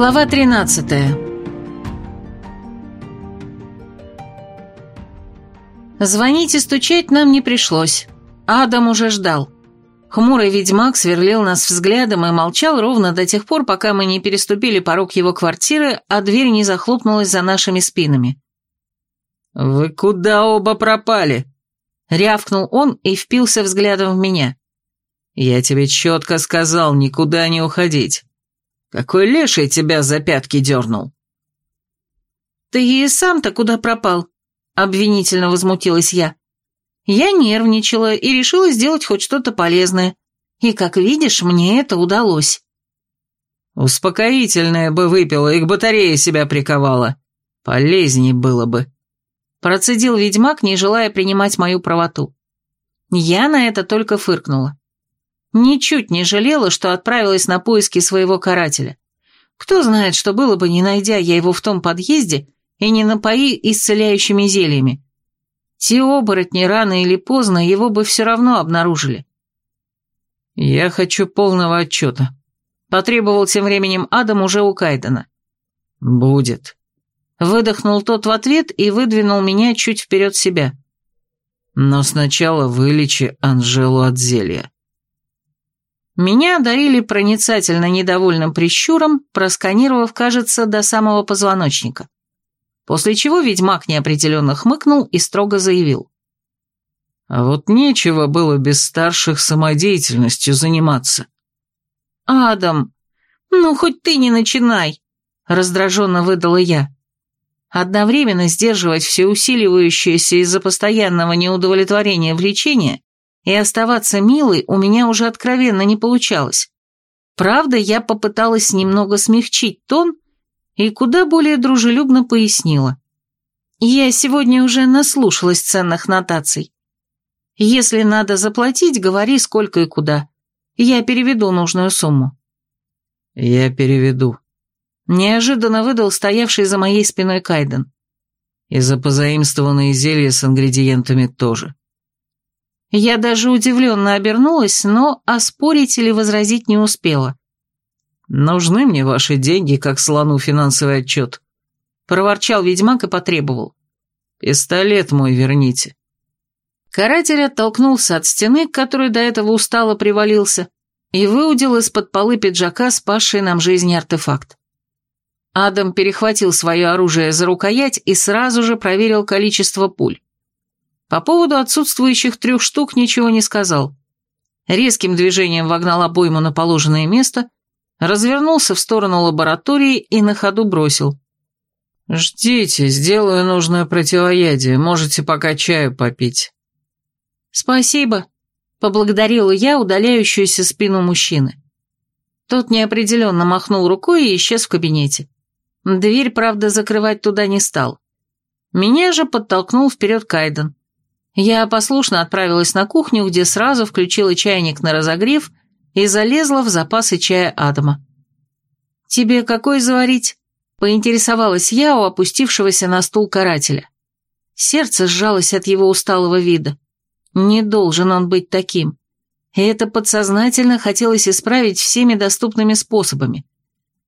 Глава 13 Звонить и стучать нам не пришлось. Адам уже ждал. Хмурый ведьмак сверлил нас взглядом и молчал ровно до тех пор, пока мы не переступили порог его квартиры, а дверь не захлопнулась за нашими спинами. «Вы куда оба пропали?» Рявкнул он и впился взглядом в меня. «Я тебе четко сказал никуда не уходить. Какой леший тебя за пятки дернул?» «Ты и сам-то куда пропал?» — обвинительно возмутилась я. Я нервничала и решила сделать хоть что-то полезное. И, как видишь, мне это удалось. «Успокоительное бы выпила и к батарее себя приковала. Полезней было бы», Процедил ведьмак, не желая принимать мою правоту. Я на это только фыркнула. Ничуть не жалела, что отправилась на поиски своего карателя. Кто знает, что было бы, не найдя я его в том подъезде и не напои исцеляющими зельями. Те оборотни рано или поздно его бы все равно обнаружили. «Я хочу полного отчета», — потребовал тем временем Адам уже у Кайдена. «Будет», Выдохнул тот в ответ и выдвинул меня чуть вперед себя. Но сначала вылечи Анжелу от зелья. Меня одарили проницательно недовольным прищуром, просканировав, кажется, до самого позвоночника. После чего ведьмак неопределенно хмыкнул и строго заявил. А вот нечего было без старших самодеятельностью заниматься. «Адам, ну хоть ты не начинай!» — раздраженно выдала я. Одновременно сдерживать все усиливающееся из-за постоянного неудовлетворения влечения и оставаться милой у меня уже откровенно не получалось. Правда, я попыталась немного смягчить тон и куда более дружелюбно пояснила. Я сегодня уже наслушалась ценных нотаций. Если надо заплатить, говори сколько и куда. Я переведу нужную сумму. Я переведу, Неожиданно выдал стоявший за моей спиной Кайден. И за позаимствованные зелья с ингредиентами тоже. Я даже удивленно обернулась, но оспорить или возразить не успела. «Нужны мне ваши деньги, как слону финансовый отчет», — проворчал ведьмак и потребовал. «Пистолет мой верните». Каратель оттолкнулся от стены, к которой до этого устало привалился, и выудил из-под полы пиджака спасший нам жизни артефакт. Адам перехватил свое оружие за рукоять и сразу же проверил количество пуль. По поводу отсутствующих трех штук ничего не сказал. Резким движением вогнал обойму на положенное место, развернулся в сторону лаборатории и на ходу бросил. «Ждите, сделаю нужное противоядие, можете пока чаю попить». «Спасибо», — поблагодарила я удаляющуюся спину мужчины. Тот неопределенно махнул рукой и исчез в кабинете. Дверь, правда, закрывать туда не стал. Меня же подтолкнул вперед Кайден. Я послушно отправилась на кухню, где сразу включила чайник на разогрев и залезла в запасы чая Адама. «Тебе какой заварить?» — поинтересовалась я у опустившегося на стул карателя. Сердце сжалось от его усталого вида. Не должен он быть таким. И это подсознательно хотелось исправить всеми доступными способами.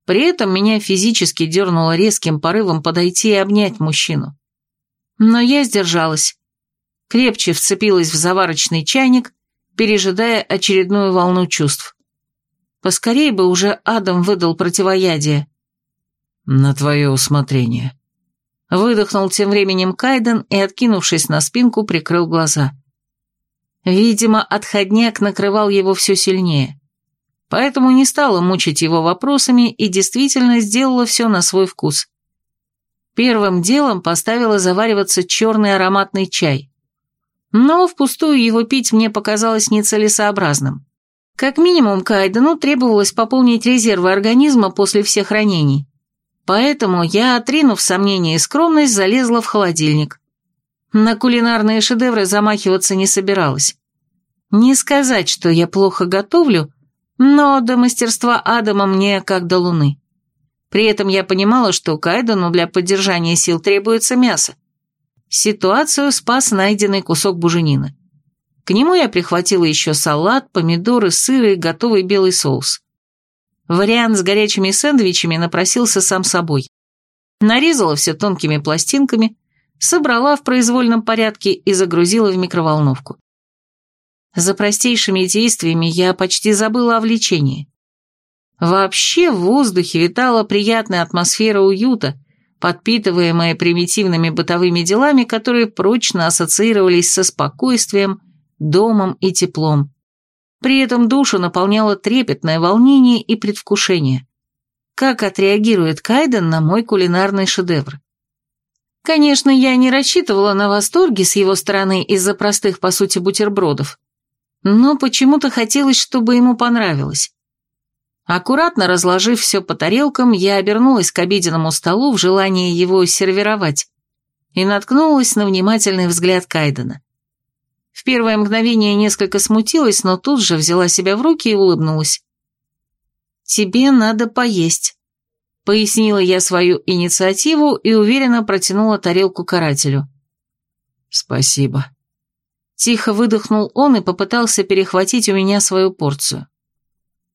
При этом меня физически дернуло резким порывом подойти и обнять мужчину. Но я сдержалась. Крепче вцепилась в заварочный чайник, пережидая очередную волну чувств. Поскорей бы уже Адам выдал противоядие. «На твое усмотрение». Выдохнул тем временем Кайден и, откинувшись на спинку, прикрыл глаза. Видимо, отходняк накрывал его все сильнее поэтому не стала мучить его вопросами и действительно сделала все на свой вкус. Первым делом поставила завариваться черный ароматный чай. Но впустую его пить мне показалось нецелесообразным. Как минимум, Кайдену требовалось пополнить резервы организма после всех ранений. Поэтому я, отринув сомнения и скромность, залезла в холодильник. На кулинарные шедевры замахиваться не собиралась. Не сказать, что я плохо готовлю, но до мастерства Адама мне как до луны. При этом я понимала, что Кайдену для поддержания сил требуется мясо. Ситуацию спас найденный кусок буженины. К нему я прихватила еще салат, помидоры, сыр и готовый белый соус. Вариант с горячими сэндвичами напросился сам собой. Нарезала все тонкими пластинками, собрала в произвольном порядке и загрузила в микроволновку. За простейшими действиями я почти забыла о влечении. Вообще в воздухе витала приятная атмосфера уюта, подпитываемая примитивными бытовыми делами, которые прочно ассоциировались со спокойствием, домом и теплом. При этом душу наполняло трепетное волнение и предвкушение. Как отреагирует Кайден на мой кулинарный шедевр? Конечно, я не рассчитывала на восторги с его стороны из-за простых, по сути, бутербродов. Но почему-то хотелось, чтобы ему понравилось. Аккуратно разложив все по тарелкам, я обернулась к обеденному столу в желании его сервировать и наткнулась на внимательный взгляд Кайдена. В первое мгновение несколько смутилась, но тут же взяла себя в руки и улыбнулась. «Тебе надо поесть», — пояснила я свою инициативу и уверенно протянула тарелку карателю. «Спасибо». Тихо выдохнул он и попытался перехватить у меня свою порцию.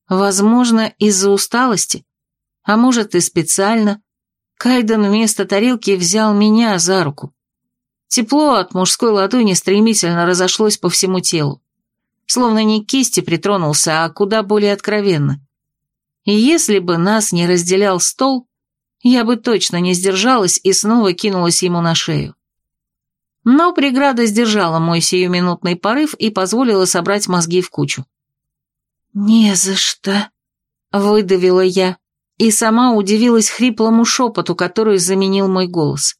Возможно, из-за усталости, а может и специально, Кайден вместо тарелки взял меня за руку. Тепло от мужской ладони стремительно разошлось по всему телу. Словно не к кисти притронулся, а куда более откровенно. И если бы нас не разделял стол, я бы точно не сдержалась и снова кинулась ему на шею. Но преграда сдержала мой сиюминутный порыв и позволила собрать мозги в кучу. «Не за что», — выдавила я, и сама удивилась хриплому шепоту, который заменил мой голос.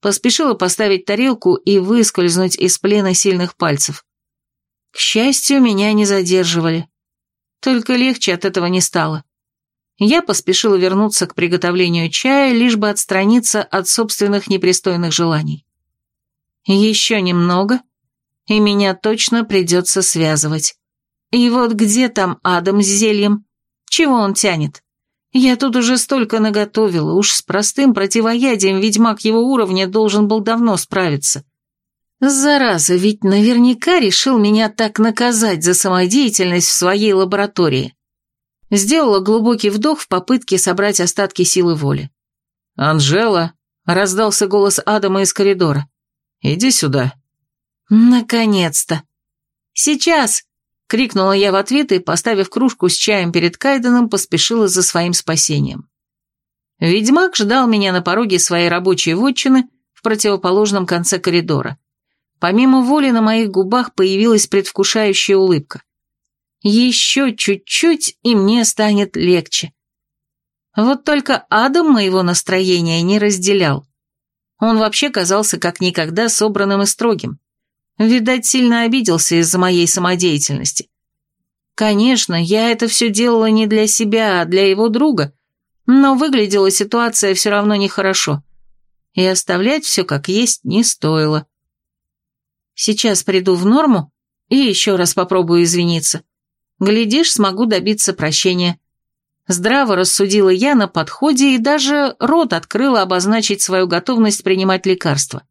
Поспешила поставить тарелку и выскользнуть из плена сильных пальцев. К счастью, меня не задерживали. Только легче от этого не стало. Я поспешила вернуться к приготовлению чая, лишь бы отстраниться от собственных непристойных желаний. Еще немного, и меня точно придется связывать. И вот где там Адам с зельем? Чего он тянет? Я тут уже столько наготовила, уж с простым противоядием ведьмак его уровня должен был давно справиться. Зараза, ведь наверняка решил меня так наказать за самодеятельность в своей лаборатории. Сделала глубокий вдох в попытке собрать остатки силы воли. «Анжела!» — раздался голос Адама из коридора. «Иди сюда». «Наконец-то!» «Сейчас!» Крикнула я в ответ и, поставив кружку с чаем перед Кайденом, поспешила за своим спасением. Ведьмак ждал меня на пороге своей рабочей вотчины в противоположном конце коридора. Помимо воли на моих губах появилась предвкушающая улыбка. Еще чуть-чуть, и мне станет легче. Вот только Адам моего настроения не разделял. Он вообще казался как никогда собранным и строгим. Видать, сильно обиделся из-за моей самодеятельности. Конечно, я это все делала не для себя, а для его друга, но выглядела ситуация все равно нехорошо. И оставлять все как есть не стоило. Сейчас приду в норму и еще раз попробую извиниться. Глядишь, смогу добиться прощения. Здраво рассудила я на подходе и даже рот открыла обозначить свою готовность принимать лекарства.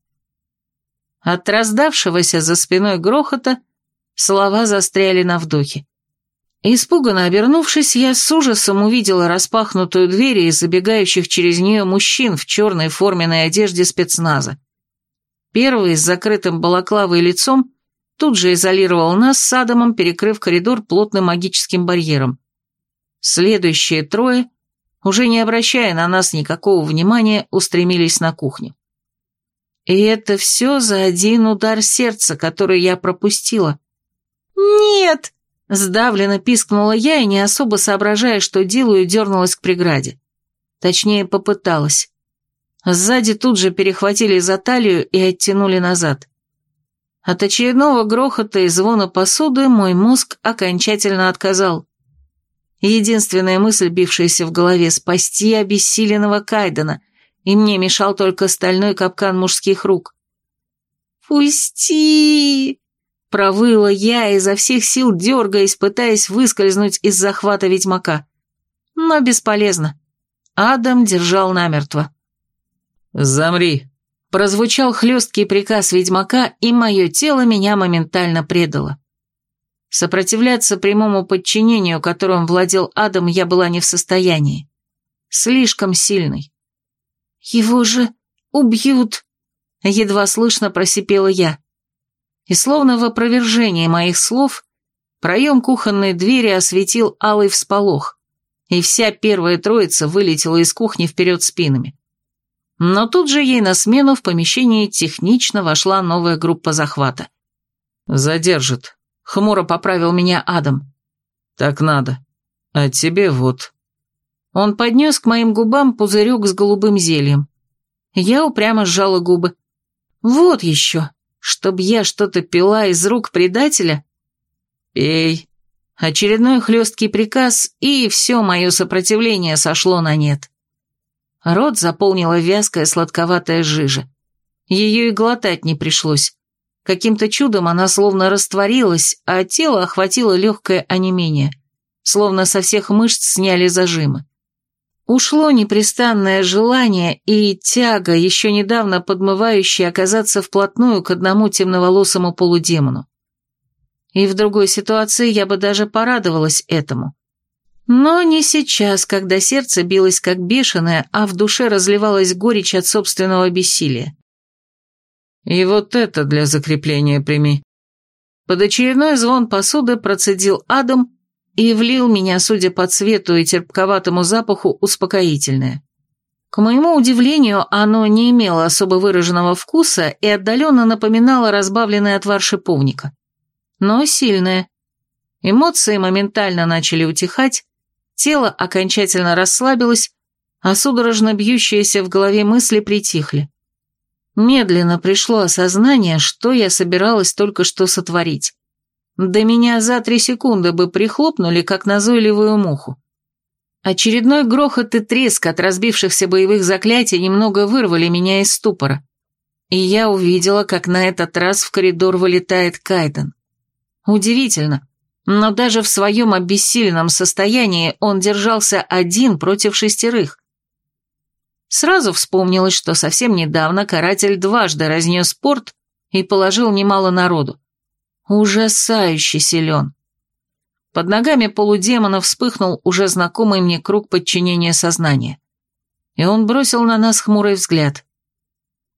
От раздавшегося за спиной грохота слова застряли на вдохе. Испуганно обернувшись, я с ужасом увидела распахнутую дверь и забегающих через нее мужчин в черной форменной одежде спецназа. Первый с закрытым балаклавой лицом тут же изолировал нас с Адамом, перекрыв коридор плотным магическим барьером. Следующие трое, уже не обращая на нас никакого внимания, устремились на кухню. И это все за один удар сердца, который я пропустила. «Нет!» – сдавленно пискнула я и, не особо соображая, что делаю, дернулась к преграде. Точнее, попыталась. Сзади тут же перехватили за талию и оттянули назад. От очередного грохота и звона посуды мой мозг окончательно отказал. Единственная мысль, бившаяся в голове – спасти обессиленного Кайдена – и мне мешал только стальной капкан мужских рук. «Пусти!» — провыла я, изо всех сил дергаясь, пытаясь выскользнуть из захвата ведьмака. Но бесполезно. Адам держал намертво. «Замри!» — прозвучал хлесткий приказ ведьмака, и мое тело меня моментально предало. Сопротивляться прямому подчинению, которым владел Адам, я была не в состоянии. Слишком сильный. «Его же убьют!» — едва слышно просипела я. И словно в опровержении моих слов, проем кухонной двери осветил алый всполох, и вся первая троица вылетела из кухни вперед спинами. Но тут же ей на смену в помещении технично вошла новая группа захвата. «Задержит», — хмуро поправил меня Адам. «Так надо. А тебе вот». Он поднес к моим губам пузырек с голубым зельем. Я упрямо сжала губы. «Вот еще, чтоб я что-то пила из рук предателя?» «Пей». Очередной хлесткий приказ, и все мое сопротивление сошло на нет. Рот заполнила вязкая сладковатая жижа. Ее и глотать не пришлось. Каким-то чудом она словно растворилась, а тело охватило легкое онемение. Словно со всех мышц сняли зажимы. Ушло непрестанное желание и тяга, еще недавно подмывающая оказаться вплотную к одному темноволосому полудемону. И в другой ситуации я бы даже порадовалась этому. Но не сейчас, когда сердце билось как бешеное, а в душе разливалась горечь от собственного бессилия. «И вот это для закрепления прими». Под очередной звон посуды процедил Адам и влил меня, судя по цвету и терпковатому запаху, успокоительное. К моему удивлению, оно не имело особо выраженного вкуса и отдаленно напоминало разбавленный отвар шиповника. Но сильное. Эмоции моментально начали утихать, Тело окончательно расслабилось, а судорожно бьющиеся в голове мысли притихли. Медленно пришло осознание, что я собиралась только что сотворить. Да меня за три секунды бы прихлопнули, как назойливую муху. Очередной грохот и треск от разбившихся боевых заклятий немного вырвали меня из ступора. И я увидела, как на этот раз в коридор вылетает Кайден. Удивительно, но даже в своем обессиленном состоянии он держался один против шестерых. Сразу вспомнилось, что совсем недавно каратель дважды разнес порт и положил немало народу. Ужасающе силен. Под ногами полудемона вспыхнул уже знакомый мне круг подчинения сознания. И он бросил на нас хмурый взгляд.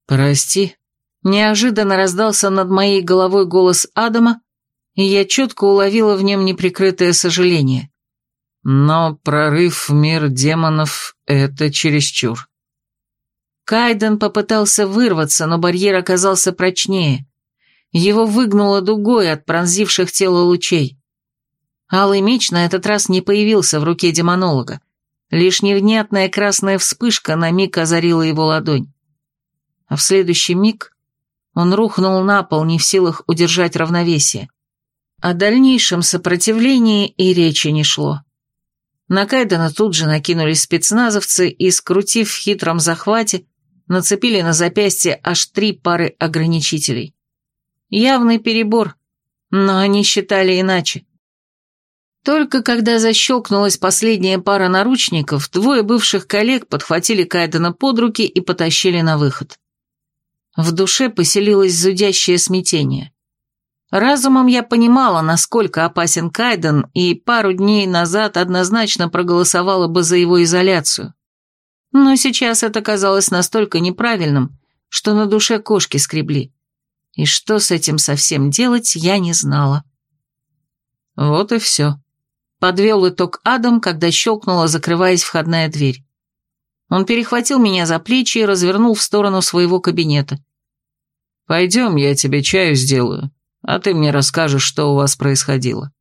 «Прости», — неожиданно раздался над моей головой голос Адама, и я четко уловила в нем неприкрытое сожаление. Но прорыв в мир демонов — это чересчур. Кайден попытался вырваться, но барьер оказался прочнее. Его выгнуло дугой от пронзивших тело лучей. Алый меч на этот раз не появился в руке демонолога. Лишь невнятная красная вспышка на миг озарила его ладонь. А в следующий миг он рухнул на пол, не в силах удержать равновесие. О дальнейшем сопротивлении и речи не шло. На Кайдена тут же накинулись спецназовцы и, скрутив в хитром захвате, нацепили на запястье аж три пары ограничителей. Явный перебор, но они считали иначе. Только когда защелкнулась последняя пара наручников, двое бывших коллег подхватили Кайдена под руки и потащили на выход. В душе поселилось зудящее смятение. Разумом я понимала, насколько опасен Кайден, и пару дней назад однозначно проголосовала бы за его изоляцию. Но сейчас это казалось настолько неправильным, что на душе кошки скребли. И что с этим совсем делать, я не знала. Вот и все. Подвел итог Адам, когда щелкнула, закрываясь входная дверь. Он перехватил меня за плечи и развернул в сторону своего кабинета. «Пойдем, я тебе чаю сделаю а ты мне расскажешь, что у вас происходило».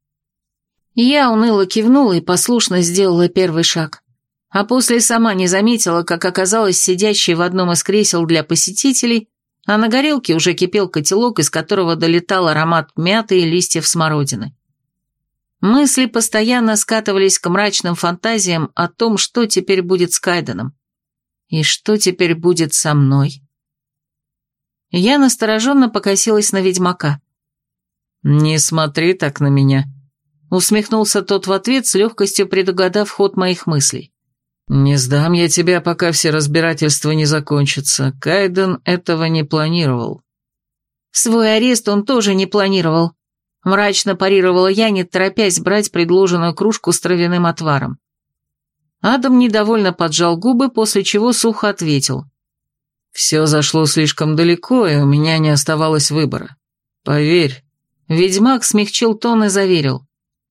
Я уныло кивнула и послушно сделала первый шаг. А после сама не заметила, как оказалась сидящей в одном из кресел для посетителей, а на горелке уже кипел котелок, из которого долетал аромат мяты и листьев смородины. Мысли постоянно скатывались к мрачным фантазиям о том, что теперь будет с Кайденом. И что теперь будет со мной? Я настороженно покосилась на ведьмака. «Не смотри так на меня», — усмехнулся тот в ответ, с легкостью предугадав ход моих мыслей. «Не сдам я тебя, пока все разбирательства не закончатся. Кайден этого не планировал». «Свой арест он тоже не планировал», Мрачно парировала я, не торопясь брать предложенную кружку с травяным отваром. Адам недовольно поджал губы, после чего сухо ответил. «Все зашло слишком далеко, и у меня не оставалось выбора. Поверь». Ведьмак смягчил тон и заверил.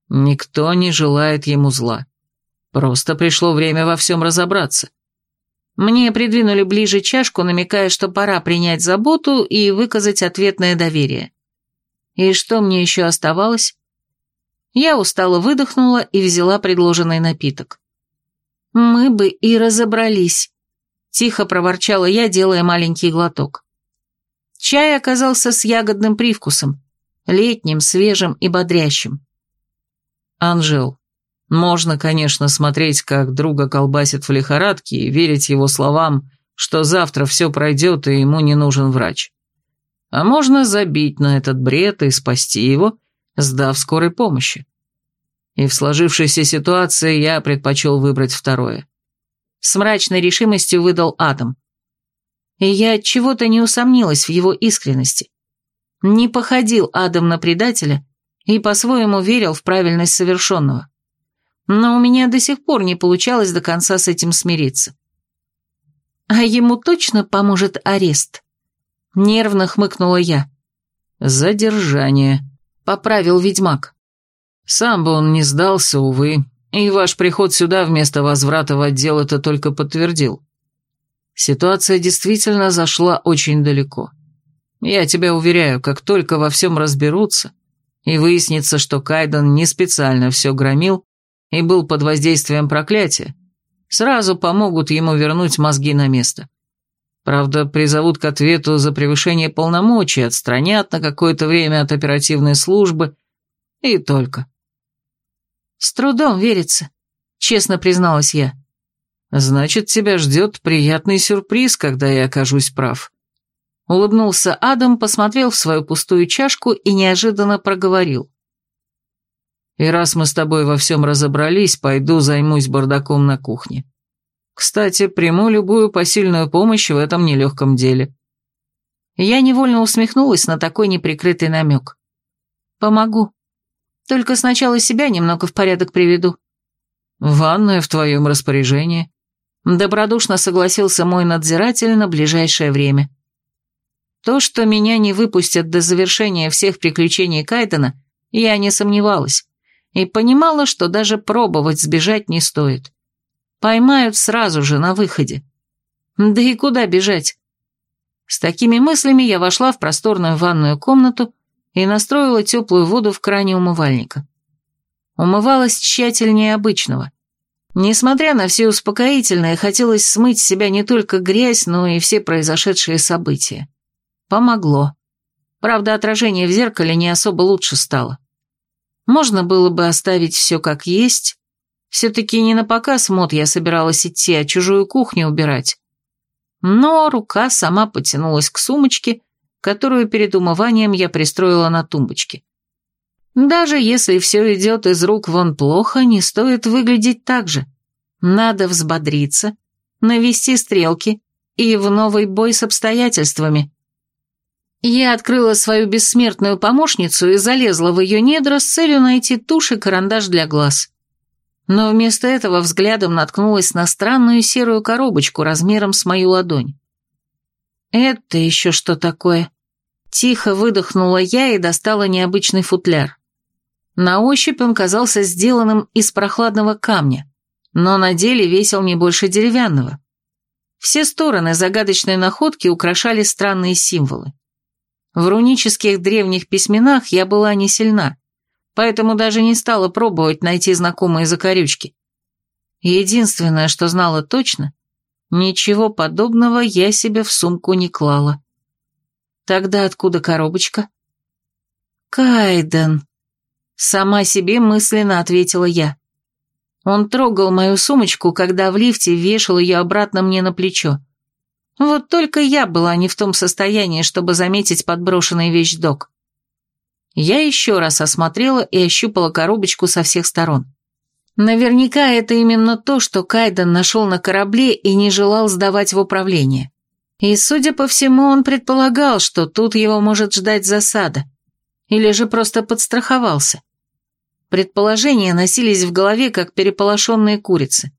«Никто не желает ему зла. Просто пришло время во всем разобраться». Мне придвинули ближе чашку, намекая, что пора принять заботу и выказать ответное доверие. И что мне еще оставалось? Я устало выдохнула и взяла предложенный напиток. «Мы бы и разобрались», — тихо проворчала я, делая маленький глоток. Чай оказался с ягодным привкусом, летним, свежим и бодрящим. «Анжел, можно, конечно, смотреть, как друга колбасит в лихорадке и верить его словам, что завтра все пройдет и ему не нужен врач. А можно забить на этот бред и спасти его, сдав скорой помощи. И в сложившейся ситуации я предпочел выбрать второе. С мрачной решимостью выдал Адам. И я от чего-то не усомнилась в его искренности. Не походил Адам на предателя и по-своему верил в правильность совершенного но у меня до сих пор не получалось до конца с этим смириться. А ему точно поможет арест? Нервно хмыкнула я. Задержание, поправил ведьмак. Сам бы он не сдался, увы, и ваш приход сюда вместо возврата в отдел это только подтвердил. Ситуация действительно зашла очень далеко. Я тебя уверяю, как только во всем разберутся, и выяснится, что Кайден не специально все громил, и был под воздействием проклятия, сразу помогут ему вернуть мозги на место. Правда, призовут к ответу за превышение полномочий, отстранят на какое-то время от оперативной службы и только. «С трудом верится», — честно призналась я. «Значит, тебя ждет приятный сюрприз, когда я окажусь прав». Улыбнулся Адам, посмотрел в свою пустую чашку и неожиданно проговорил. И раз мы с тобой во всем разобрались, пойду займусь бардаком на кухне. Кстати, приму любую посильную помощь в этом нелегком деле». Я невольно усмехнулась на такой неприкрытый намек. «Помогу. Только сначала себя немного в порядок приведу». «Ванная в твоем распоряжении», — добродушно согласился мой надзиратель на ближайшее время. То, что меня не выпустят до завершения всех приключений Кайдена, я не сомневалась и понимала, что даже пробовать сбежать не стоит. Поймают сразу же на выходе. Да и куда бежать? С такими мыслями я вошла в просторную ванную комнату и настроила теплую воду в кране умывальника. Умывалась тщательнее обычного. Несмотря на все успокоительное, хотелось смыть с себя не только грязь, но и все произошедшие события. Помогло. Правда, отражение в зеркале не особо лучше стало. Можно было бы оставить все как есть. Все-таки не на показ мод я собиралась идти, а чужую кухню убирать. Но рука сама потянулась к сумочке, которую перед умыванием я пристроила на тумбочке. Даже если все идет из рук вон плохо, не стоит выглядеть так же. Надо взбодриться, навести стрелки и в новый бой с обстоятельствами. Я открыла свою бессмертную помощницу и залезла в ее недра с целью найти тушь и карандаш для глаз. Но вместо этого взглядом наткнулась на странную серую коробочку размером с мою ладонь. «Это еще что такое?» Тихо выдохнула я и достала необычный футляр. На ощупь он казался сделанным из прохладного камня, но на деле весил не больше деревянного. Все стороны загадочной находки украшали странные символы. В рунических древних письменах я была не сильна, поэтому даже не стала пробовать найти знакомые закорючки. Единственное, что знала точно, ничего подобного я себе в сумку не клала. Тогда откуда коробочка? Кайден. Сама себе мысленно ответила я. Он трогал мою сумочку, когда в лифте вешал ее обратно мне на плечо. Вот только я была не в том состоянии, чтобы заметить подброшенный вещдок. Я еще раз осмотрела и ощупала коробочку со всех сторон. Наверняка это именно то, что Кайден нашел на корабле и не желал сдавать в управление. И, судя по всему, он предполагал, что тут его может ждать засада. Или же просто подстраховался? Предположения носились в голове, как переполошенные курицы.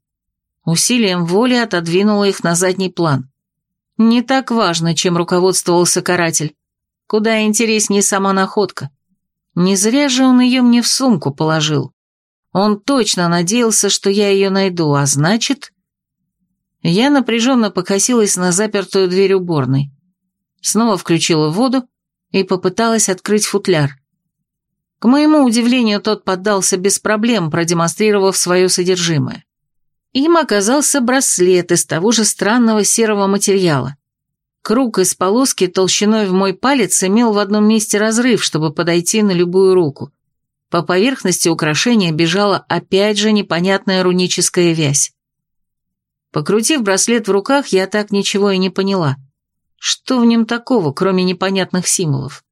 Усилием воли отодвинула их на задний план. Не так важно, чем руководствовался каратель. Куда интереснее сама находка. Не зря же он ее мне в сумку положил. Он точно надеялся, что я ее найду, а значит... Я напряженно покосилась на запертую дверь уборной. Снова включила воду и попыталась открыть футляр. К моему удивлению, тот поддался без проблем, продемонстрировав свое содержимое. Им оказался браслет из того же странного серого материала. Круг из полоски толщиной в мой палец имел в одном месте разрыв, чтобы подойти на любую руку. По поверхности украшения бежала опять же непонятная руническая вязь. Покрутив браслет в руках, я так ничего и не поняла. Что в нем такого, кроме непонятных символов?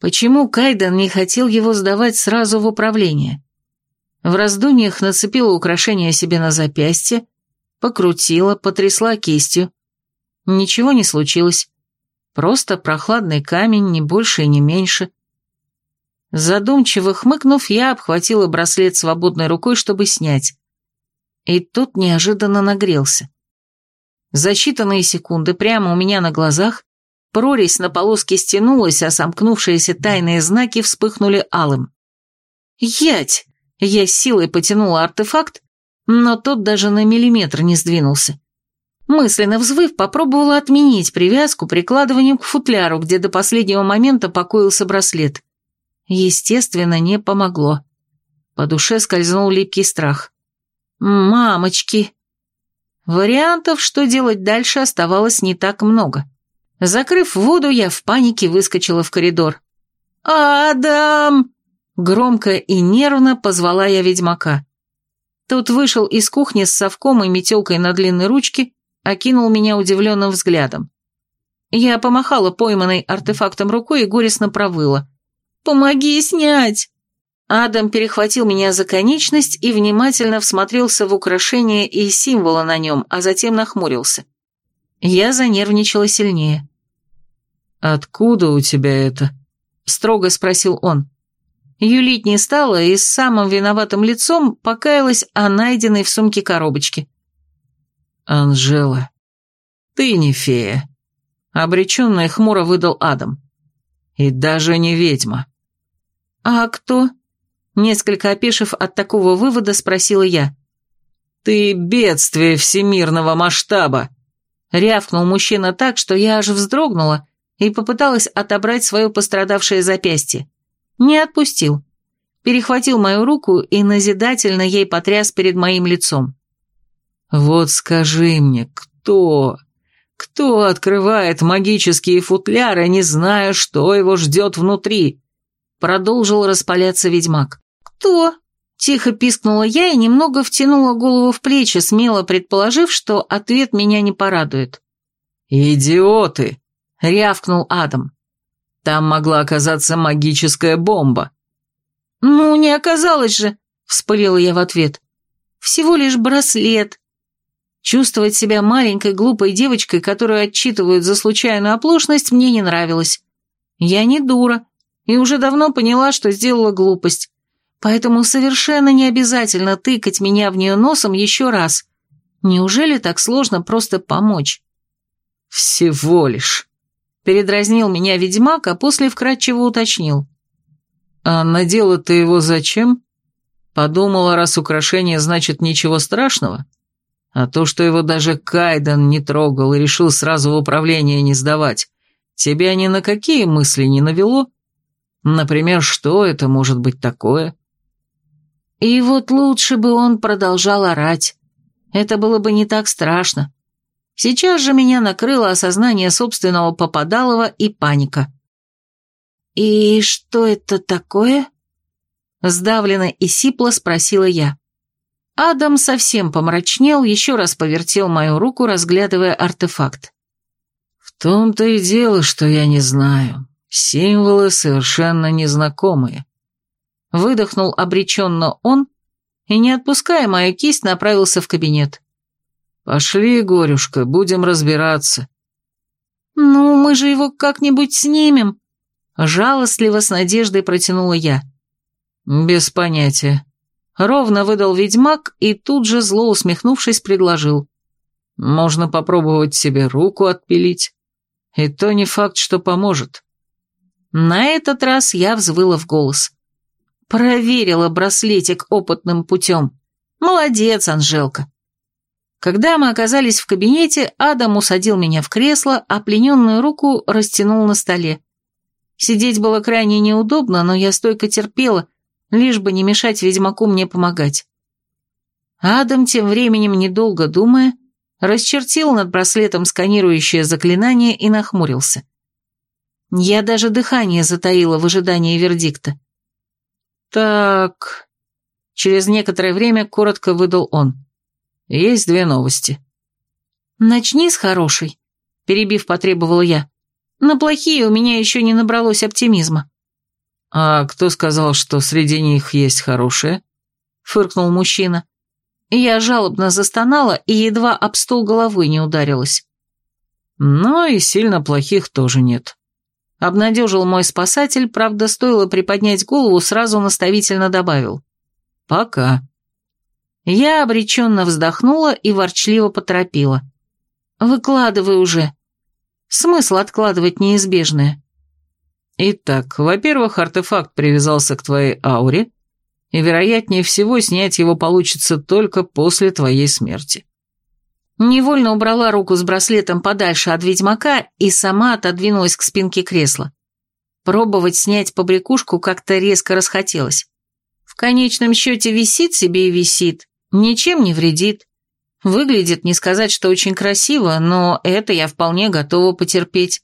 Почему Кайден не хотел его сдавать сразу в управление? В раздумьях нацепила украшение себе на запястье, покрутила, потрясла кистью. Ничего не случилось. Просто прохладный камень, не больше и не меньше. Задумчиво хмыкнув, я обхватила браслет свободной рукой, чтобы снять. И тут неожиданно нагрелся. За считанные секунды прямо у меня на глазах прорезь на полоске стянулась, а сомкнувшиеся тайные знаки вспыхнули алым. «Ять!» Я силой потянула артефакт, но тот даже на миллиметр не сдвинулся. Мысленно взвыв, попробовала отменить привязку прикладыванием к футляру, где до последнего момента покоился браслет. Естественно, не помогло. По душе скользнул липкий страх. «Мамочки!» Вариантов, что делать дальше, оставалось не так много. Закрыв воду, я в панике выскочила в коридор. «Адам!» Громко и нервно позвала я ведьмака. Тот вышел из кухни с совком и метелкой на длинной ручке, окинул меня удивленным взглядом. Я помахала пойманной артефактом рукой и горестно провыла. «Помоги снять!» Адам перехватил меня за конечность и внимательно всмотрелся в украшение и символы на нем, а затем нахмурился. Я занервничала сильнее. «Откуда у тебя это?» — строго спросил он. Юлить не стала и с самым виноватым лицом покаялась о найденной в сумке коробочке. «Анжела, ты не фея», — обреченно хмуро выдал Адам. «И даже не ведьма». «А кто?» Несколько опешив от такого вывода, спросила я. «Ты бедствие всемирного масштаба!» Рявкнул мужчина так, что я аж вздрогнула и попыталась отобрать свое пострадавшее запястье. Не отпустил. Перехватил мою руку и назидательно ей потряс перед моим лицом. «Вот скажи мне, кто? Кто открывает магические футляры, не зная, что его ждет внутри?» Продолжил распаляться ведьмак. «Кто?» Тихо пискнула я и немного втянула голову в плечи, смело предположив, что ответ меня не порадует. «Идиоты!» — рявкнул Адам. Там могла оказаться магическая бомба. «Ну, не оказалось же», — вспылила я в ответ. «Всего лишь браслет». Чувствовать себя маленькой глупой девочкой, которую отчитывают за случайную оплошность, мне не нравилось. Я не дура и уже давно поняла, что сделала глупость. Поэтому совершенно не обязательно тыкать меня в нее носом еще раз. Неужели так сложно просто помочь? «Всего лишь», Передразнил меня ведьмак, а после вкратчиво уточнил. «А надела ты его зачем?» Подумала, раз украшение, значит, ничего страшного. А то, что его даже Кайден не трогал и решил сразу в управление не сдавать, тебя ни на какие мысли не навело? Например, что это может быть такое? И вот лучше бы он продолжал орать. Это было бы не так страшно. Сейчас же меня накрыло осознание собственного попадалова и паника. «И что это такое?» Сдавленно и сипло спросила я. Адам совсем помрачнел, еще раз повертел мою руку, разглядывая артефакт. «В том-то и дело, что я не знаю. Символы совершенно незнакомые». Выдохнул обреченно он и, не отпуская мою кисть, направился в кабинет. «Пошли, горюшка, будем разбираться». «Ну, мы же его как-нибудь снимем», Жалостливо с надеждой протянула я. «Без понятия». Ровно выдал ведьмак и тут же, зло усмехнувшись, предложил. «Можно попробовать себе руку отпилить. И то не факт, что поможет». На этот раз я взвыла в голос. Проверила браслетик опытным путем. Молодец, Анжелка. Когда мы оказались в кабинете, Адам усадил меня в кресло, а плененную руку растянул на столе. Сидеть было крайне неудобно, но я стойко терпела, лишь бы не мешать ведьмаку мне помогать. Адам, тем временем, недолго думая, расчертил над браслетом сканирующее заклинание и нахмурился. Я даже дыхание затаила в ожидании вердикта. «Так...» Через некоторое время коротко выдал он. «Есть две новости». «Начни с хорошей», — перебив, потребовала я. «На плохие у меня еще не набралось оптимизма». «А кто сказал, что среди них есть хорошие?» — фыркнул мужчина. Я жалобно застонала и едва об стол головы не ударилась. «Но и сильно плохих тоже нет», Обнадежил мой спасатель, правда, стоило приподнять голову, сразу наставительно добавил. «Пока». Я обреченно вздохнула и ворчливо поторопила. «Выкладывай уже. Смысл откладывать неизбежное?» «Итак, во-первых, артефакт привязался к твоей ауре, и, вероятнее всего, снять его получится только после твоей смерти. Невольно убрала руку с браслетом подальше от ведьмака и сама отодвинулась к спинке кресла. Пробовать снять побрякушку как-то резко расхотелось. В конечном счете висит себе и висит, ничем не вредит. Выглядит, не сказать, что очень красиво, но это я вполне готова потерпеть.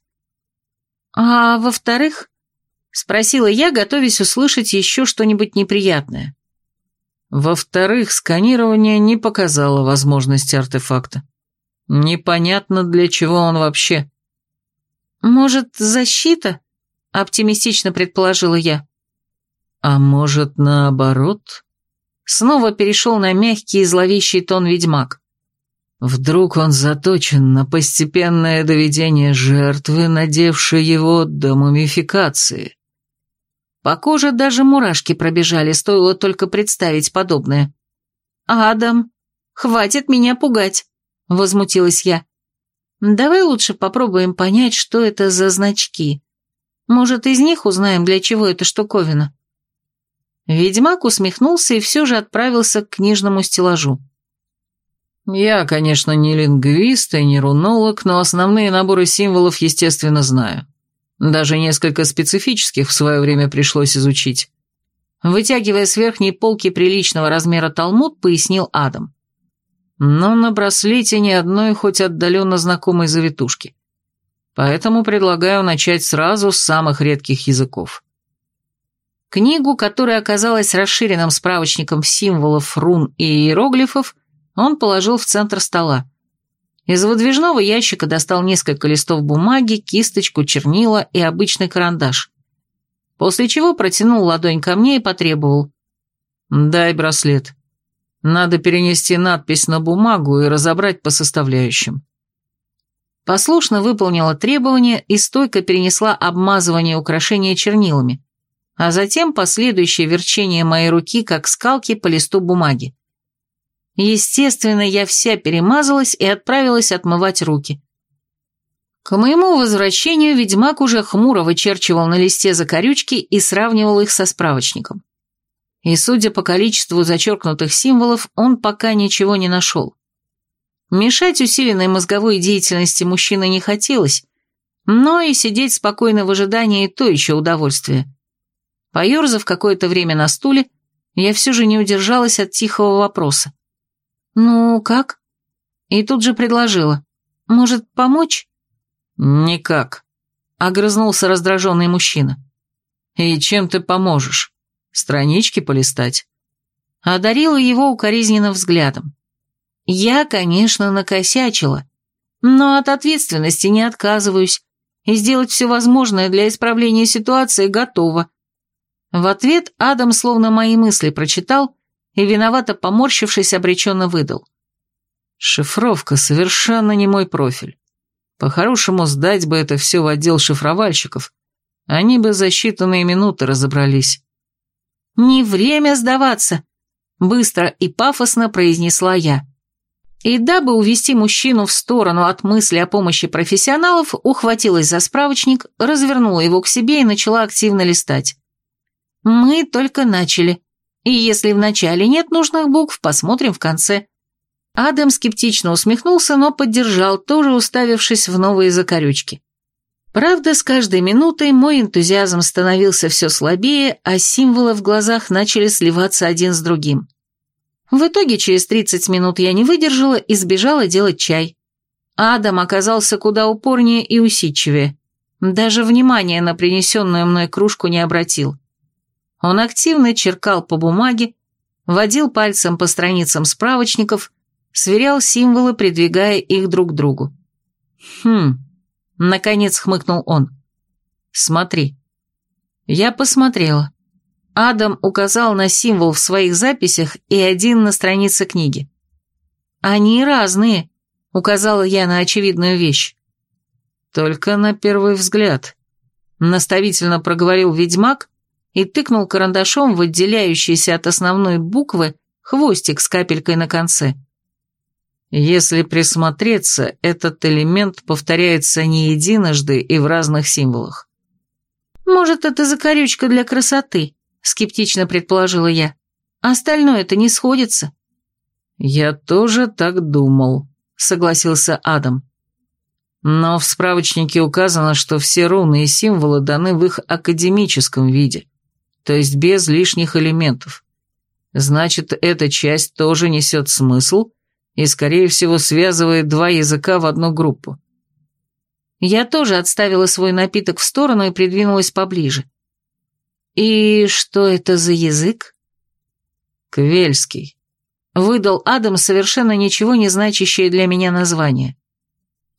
А во-вторых, спросила я, готовясь услышать еще что-нибудь неприятное. Во-вторых, сканирование не показало возможности артефакта. Непонятно, для чего он вообще. «Может, защита?» — оптимистично предположила я. «А может, наоборот?» Снова перешел на мягкий и зловещий тон ведьмак. Вдруг он заточен на постепенное доведение жертвы, надевшей его до мумификации. По коже даже мурашки пробежали, стоило только представить подобное. «Адам, хватит меня пугать», — возмутилась я. «Давай лучше попробуем понять, что это за значки. Может, из них узнаем, для чего эта штуковина». Ведьмак усмехнулся и все же отправился к книжному стеллажу. «Я, конечно, не лингвист и не рунолог, но основные наборы символов, естественно, знаю. Даже несколько специфических в свое время пришлось изучить. Вытягивая с верхней полки приличного размера талмуд, пояснил Адам. Но на браслете ни одной хоть отдаленно знакомой завитушки. Поэтому предлагаю начать сразу с самых редких языков. Книгу, которая оказалась расширенным справочником символов, рун и иероглифов, он положил в центр стола. Из выдвижного ящика достал несколько листов бумаги, кисточку, чернила и обычный карандаш. После чего протянул ладонь ко мне и потребовал. «Дай браслет. Надо перенести надпись на бумагу и разобрать по составляющим». Послушно выполнила требование и стойко перенесла обмазывание украшения чернилами, а затем последующее верчение моей руки, как скалки по листу бумаги. Естественно, я вся перемазалась и отправилась отмывать руки. К моему возвращению ведьмак уже хмуро вычерчивал на листе закорючки и сравнивал их со справочником. И, судя по количеству зачеркнутых символов, он пока ничего не нашел. Мешать усиленной мозговой деятельности мужчины не хотелось, но и сидеть спокойно в ожидании – то еще удовольствие. Поерзав какое-то время на стуле, я все же не удержалась от тихого вопроса. «Ну, как?» И тут же предложила. «Может, помочь?» «Никак», — огрызнулся раздраженный мужчина. «И чем ты поможешь? Странички полистать?» Одарила его укоризненным взглядом. «Я, конечно, накосячила, но от ответственности не отказываюсь и сделать все возможное для исправления ситуации готова». В ответ Адам словно мои мысли прочитал и, виновато поморщившись, обреченно выдал. «Шифровка совершенно не мой профиль. По-хорошему, сдать бы это все в отдел шифровальщиков, Они бы за считанные минуты разобрались. «Не время сдаваться», — быстро и пафосно произнесла я. И дабы увести мужчину в сторону от мысли о помощи профессионалов, ухватилась за справочник, развернула его к себе и начала активно листать. «Мы только начали, и если в начале нет нужных букв, посмотрим в конце». Адам скептично усмехнулся, но поддержал, тоже уставившись в новые закорючки. Правда, с каждой минутой мой энтузиазм становился все слабее, а символы в глазах начали сливаться один с другим. В итоге через 30 минут я не выдержала и сбежала делать чай. Адам оказался куда упорнее и усидчивее. Даже внимания на принесенную мной кружку не обратил. Он активно черкал по бумаге, водил пальцем по страницам справочников, сверял символы, придвигая их друг к другу. «Хм, Наконец хмыкнул он. «Смотри». Я посмотрела. Адам указал на символ в своих записях и один на странице книги. «Они разные», — указала я на очевидную вещь. «Только на первый взгляд», — наставительно проговорил ведьмак и тыкнул карандашом в отделяющийся от основной буквы хвостик с капелькой на конце. Если присмотреться, этот элемент повторяется не единожды и в разных символах. «Может, это закорючка для красоты», — скептично предположила я. «Остальное-то не сходится». «Я тоже так думал», — согласился Адам. «Но в справочнике указано, что все руны и символы даны в их академическом виде, то есть без лишних элементов. Значит, эта часть тоже несет смысл, и, скорее всего, связывает два языка в одну группу. Я тоже отставила свой напиток в сторону и придвинулась поближе. «И что это за язык?» «Квельский», — выдал Адам совершенно ничего не значащее для меня название.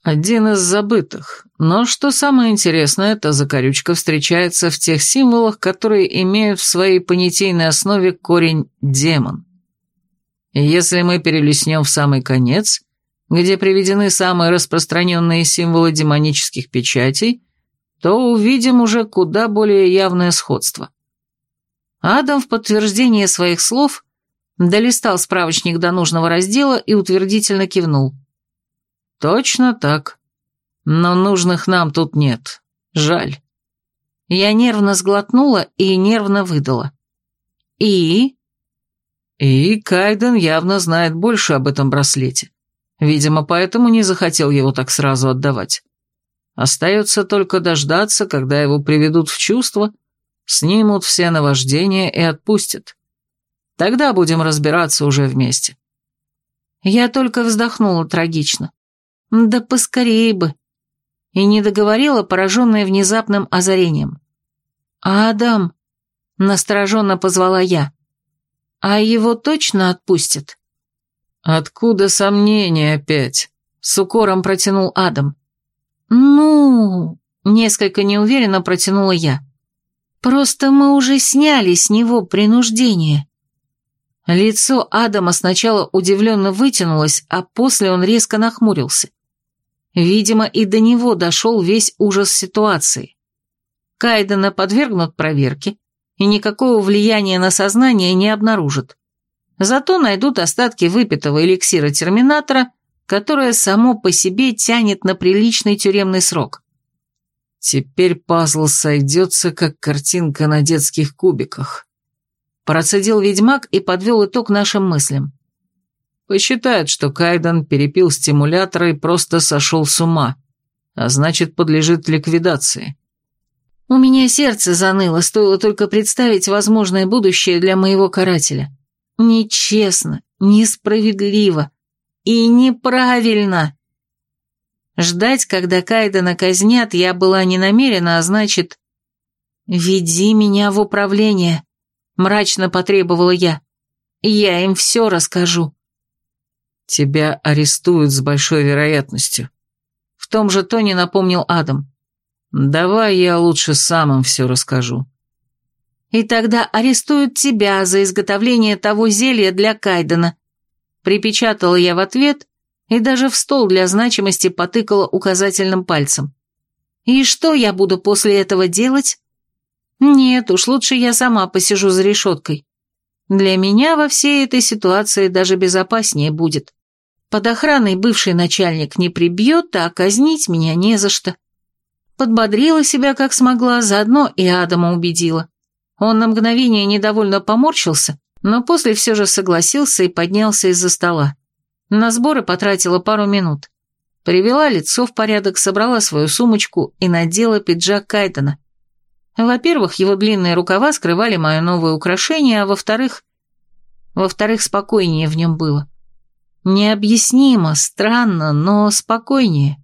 Один из забытых, но что самое интересное, эта закорючка встречается в тех символах, которые имеют в своей понятийной основе корень «демон». Если мы перелистнем в самый конец, где приведены самые распространенные символы демонических печатей, то увидим уже куда более явное сходство. Адам в подтверждение своих слов долистал справочник до нужного раздела и утвердительно кивнул. «Точно так. Но нужных нам тут нет. Жаль». Я нервно сглотнула и нервно выдала. «И?» И Кайден явно знает больше об этом браслете. Видимо, поэтому не захотел его так сразу отдавать. Остается только дождаться, когда его приведут в чувство, снимут все наваждения и отпустят. Тогда будем разбираться уже вместе. Я только вздохнула трагично. Да поскорее бы. И не договорила, пораженная внезапным озарением. «Адам!» — настороженно позвала я. А его точно отпустят? Откуда сомнения опять? С укором протянул Адам. Ну, несколько неуверенно протянула я. Просто мы уже сняли с него принуждение. Лицо Адама сначала удивленно вытянулось, а после он резко нахмурился. Видимо, и до него дошел весь ужас ситуации. Кайдена подвергнут проверке, и никакого влияния на сознание не обнаружат. Зато найдут остатки выпитого эликсира терминатора, которое само по себе тянет на приличный тюремный срок. Теперь пазл сойдется, как картинка на детских кубиках. Процедил ведьмак и подвел итог нашим мыслям. Посчитает, что Кайден перепил стимулятор и просто сошел с ума, а значит, подлежит ликвидации. У меня сердце заныло, стоило только представить возможное будущее для моего карателя. Нечестно, несправедливо и неправильно. Ждать, когда Кайдена казнят, я была не намерена, а значит... «Веди меня в управление», — мрачно потребовала я. «Я им все расскажу». «Тебя арестуют с большой вероятностью», — в том же тоне напомнил Адам. Давай я лучше сам им все расскажу. И тогда арестуют тебя за изготовление того зелья для Кайдена. Припечатала я в ответ и даже в стол для значимости потыкала указательным пальцем. И что я буду после этого делать? Нет, уж лучше я сама посижу за решеткой. Для меня во всей этой ситуации даже безопаснее будет. Под охраной бывший начальник не прибьет, а казнить меня не за что. Подбодрила себя как смогла, заодно и Адама убедила. Он на мгновение недовольно поморщился, но после все же согласился и поднялся из-за стола. На сборы потратила пару минут. Привела лицо в порядок, собрала свою сумочку и надела пиджак Кайтона. Во-первых, его длинные рукава скрывали мое новое украшение, а во-вторых... Во-вторых, спокойнее в нем было. Необъяснимо, странно, но спокойнее.